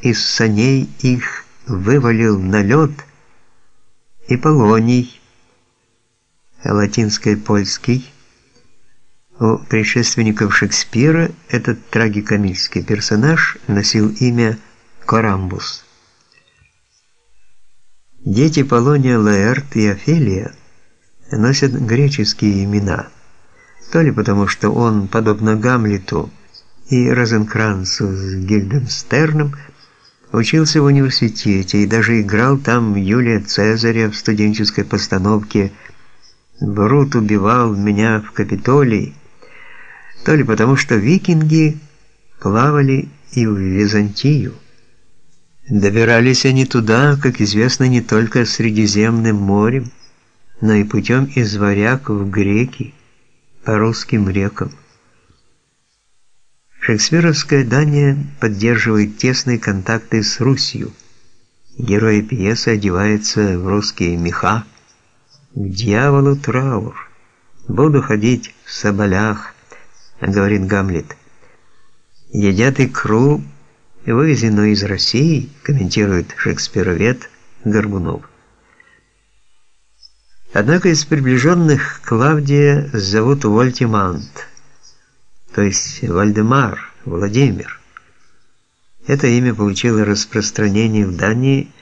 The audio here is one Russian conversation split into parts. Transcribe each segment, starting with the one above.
из саней их вывалил на лед, и Полоний, латинский польский, у предшественников Шекспира этот трагикомический персонаж носил имя Корамбус. Дети Полония Лаэрт и Офелия носят греческие имена, то ли потому, что он, подобно Гамлету и Розенкранцу с Гильденстерном, учился в университете и даже играл там Юлия Цезаря в студенческой постановке «Брут убивал меня в Капитолии», то ли потому, что викинги плавали и в Византию. Добирались они туда, как известно, не только Средиземным морем, но и путем из варяг в греки, по русским рекам. Шекспировская Дания поддерживает тесные контакты с Русью. Герои пьесы одеваются в русские меха. К дьяволу траур. Буду ходить в соболях, говорит Гамлет. Едят икру, вывезенную из России, комментирует шекспировед Горбунов. Однако из приближенных Клавдия зовут Вольтимант, то есть Вальдемар, Владимир. Это имя получило распространение в Дании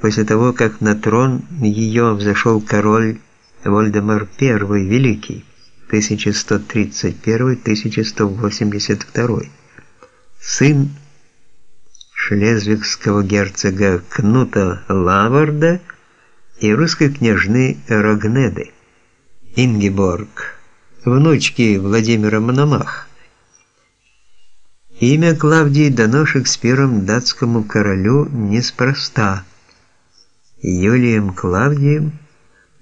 после того, как на трон ее взошел король Вольдемар I Великий 1131-1182, сын шлезвигского герцога Кнута Лаварда и русской княжны Рогнеды, Ингеборг, внучки Владимира Мономаха. Имя Клавдии дано Шекспиром датскому королю неспроста. Юлием Клавдием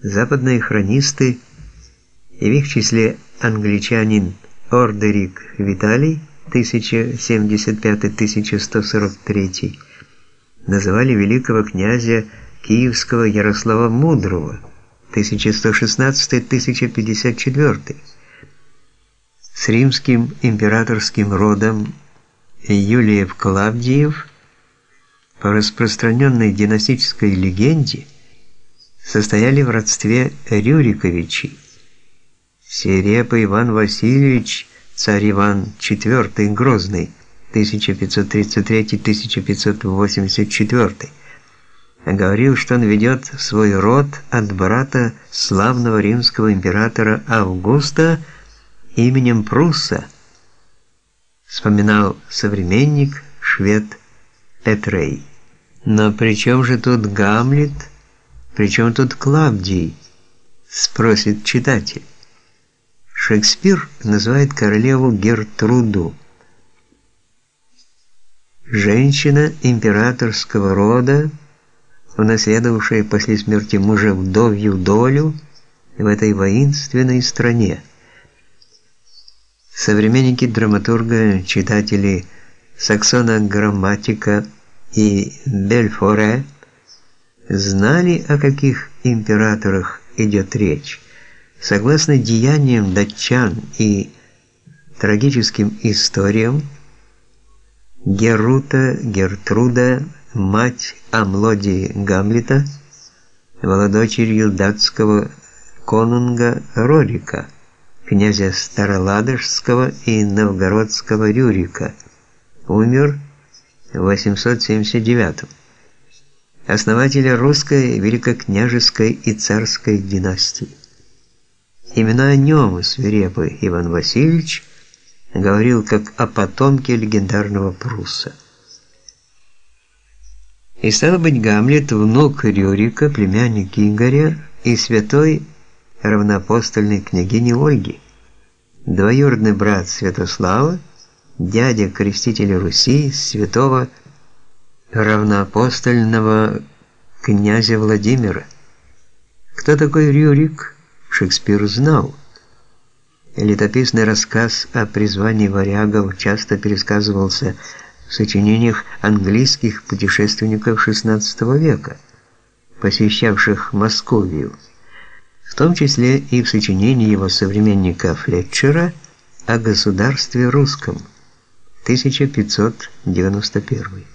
западные хронисты и в их числе англичанин Ордерик Виталий 1075-1143 называли великого князя Киевского Ярослава Мудрого 1116-1054 с римским императорским родом Юлиев-Клавдиев по распространенной династической легенде состояли в родстве Рюриковичей. Серепа Иван Васильевич, царь Иван IV Грозный, 1533-1584, говорил, что он ведет свой род от брата славного римского императора Августа именем Прусса, вспоминал современник швед Этрей. Но при чем же тут Гамлет? При чем тут Клавдий? Спросит читатель. Шекспир называет королеву Гертруду. Женщина императорского рода, унаследовавшая после смерти мужа вдовью долю в этой воинственной стране. Современники драматурга, читатели Саксона Грамматика и Бельфоре знали, о каких императорах идет речь. Согласно деяниям датчан и трагическим историям, Герута Гертруда, мать Амлодии Гамлета, была дочерью датского конунга Рорика – князя Староладожского и Новгородского Рюрика. Умер в 879 Основателя русской великокняжеской и царской династии. Именно о нем свирепый Иван Васильевич говорил как о потомке легендарного Пруса. И стало быть, Гамлет, внук Рюрика, племянник Игоря и святой равноапостольной княгини Ольги двоюродный брат Святослава, дядя крестителя Руси, святого равноапостольного князя Владимира. Кто такой Рюрик, Шекспир знал. Летописный рассказ о призвании варягов часто пересказывался в сочинениях английских путешественников XVI века, посещавших Московию в том числе и в сочинении его современника Флетчера о государстве русском 1591